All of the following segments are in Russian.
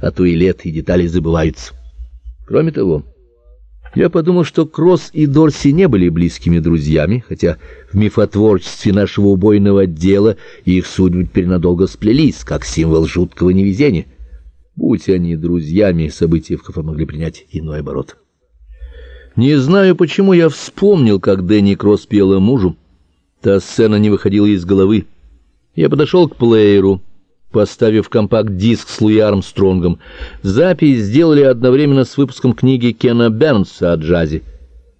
а то и лет, и детали забываются. Кроме того, я подумал, что Кросс и Дорси не были близкими друзьями, хотя в мифотворчестве нашего убойного отдела их судьбы теперь надолго сплелись, как символ жуткого невезения. Будь они друзьями, события в кафе могли принять иной оборот. Не знаю, почему я вспомнил, как Дэнни Кросс пела мужу. Та сцена не выходила из головы. Я подошел к плееру, поставив компакт-диск с Луи Армстронгом. Запись сделали одновременно с выпуском книги Кена Бернса о джазе.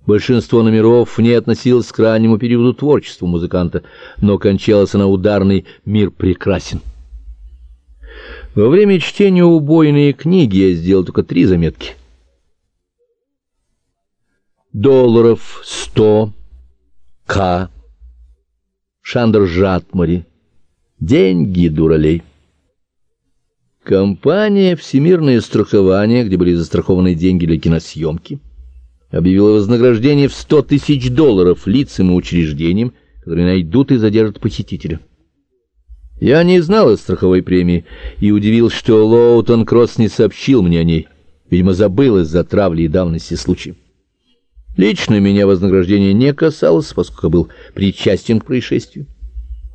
Большинство номеров не относилось к раннему периоду творчества музыканта, но кончалась она ударной «Мир прекрасен». Во время чтения убойной книги я сделал только три заметки. Долларов сто, К, Шандр Жатмари, деньги дуралей. Компания «Всемирное страхование», где были застрахованы деньги для киносъемки, объявила вознаграждение в 100 тысяч долларов лицам и учреждениям, которые найдут и задержат похитителя. Я не знал о страховой премии и удивился, что Лоутон Кросс не сообщил мне о ней. Видимо, забыл из-за травли и давности случая. Лично меня вознаграждение не касалось, поскольку был причастен к происшествию.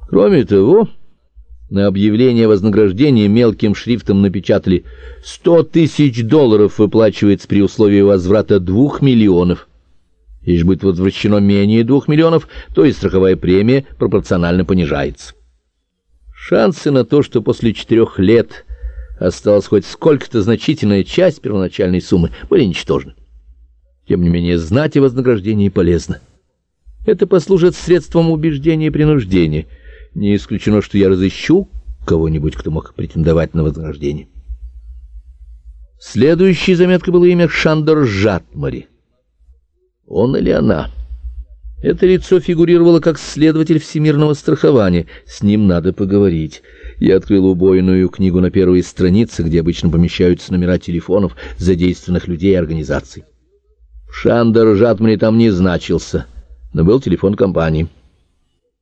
Кроме того... На объявление вознаграждения мелким шрифтом напечатали «Сто тысяч долларов выплачивается при условии возврата двух миллионов». Если будет возвращено менее двух миллионов, то и страховая премия пропорционально понижается. Шансы на то, что после четырех лет осталась хоть сколько-то значительная часть первоначальной суммы, были ничтожны. Тем не менее, знать о вознаграждении полезно. Это послужит средством убеждения и принуждения — не исключено, что я разыщу кого-нибудь, кто мог претендовать на вознаграждение. Следующей заметкой было имя Шандор Жатмари. Он или она? Это лицо фигурировало как следователь всемирного страхования. С ним надо поговорить. Я открыл убойную книгу на первой странице, где обычно помещаются номера телефонов задействованных людей и организаций. Шандор Жатмари там не значился, но был телефон компании.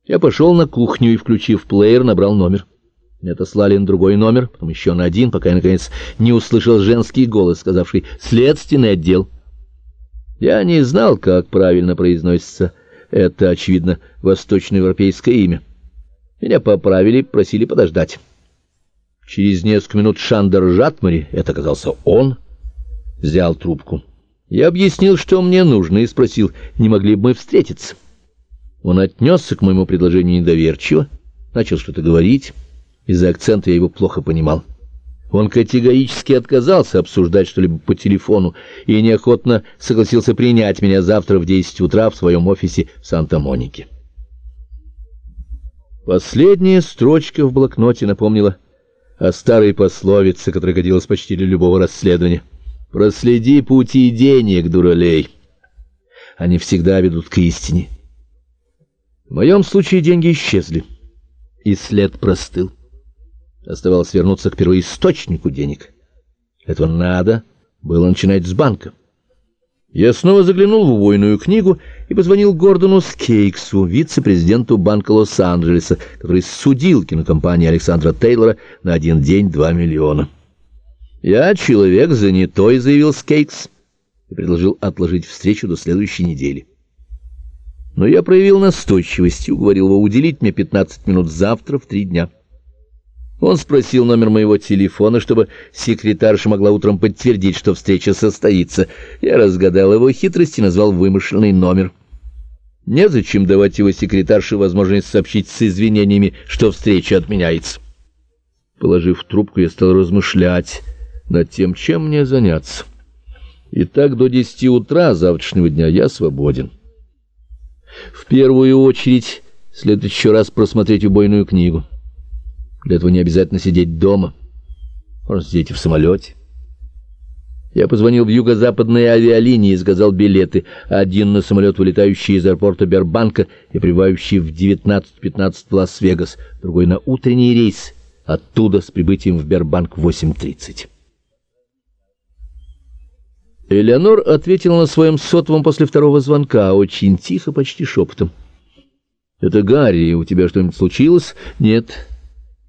Я пошел на кухню и, включив плеер, набрал номер. Мне отослали на другой номер, потом еще на один, пока я, наконец, не услышал женский голос, сказавший «следственный отдел». Я не знал, как правильно произносится это, очевидно, восточноевропейское имя. Меня поправили, просили подождать. Через несколько минут Шандер Жатмари, это оказался он, взял трубку. Я объяснил, что мне нужно, и спросил, не могли бы мы встретиться. Он отнесся к моему предложению недоверчиво, начал что-то говорить. Из-за акцента я его плохо понимал. Он категорически отказался обсуждать что-либо по телефону и неохотно согласился принять меня завтра в 10 утра в своем офисе в Санта-Монике. Последняя строчка в блокноте напомнила о старой пословице, которая годилась почти для любого расследования. «Проследи пути денег, дуралей. Они всегда ведут к истине». В моем случае деньги исчезли, и след простыл. Оставалось вернуться к первоисточнику денег. Этого надо было начинать с банка. Я снова заглянул в убойную книгу и позвонил Гордону Скейксу, вице-президенту Банка Лос-Анджелеса, который судил кинокомпании Александра Тейлора на один день два миллиона. «Я человек занятой», — заявил Скейкс, и предложил отложить встречу до следующей недели. Но я проявил настойчивость и уговорил его уделить мне 15 минут завтра в три дня. Он спросил номер моего телефона, чтобы секретарша могла утром подтвердить, что встреча состоится. Я разгадал его хитрость и назвал вымышленный номер. Незачем давать его секретарше возможность сообщить с извинениями, что встреча отменяется. Положив трубку, я стал размышлять над тем, чем мне заняться. И так до десяти утра завтрашнего дня я свободен. В первую очередь следует еще раз просмотреть убойную книгу. Для этого не обязательно сидеть дома. Можно сидеть и в самолете. Я позвонил в юго-западные авиалинии и заказал билеты. Один на самолет, вылетающий из аэропорта Бербанка и прибывающий в 19.15 в Лас-Вегас, другой на утренний рейс, оттуда с прибытием в Бербанк в 8.30. Элеонор ответила на своем сотовом после второго звонка, очень тихо, почти шепотом. «Это Гарри, у тебя что-нибудь случилось?» «Нет».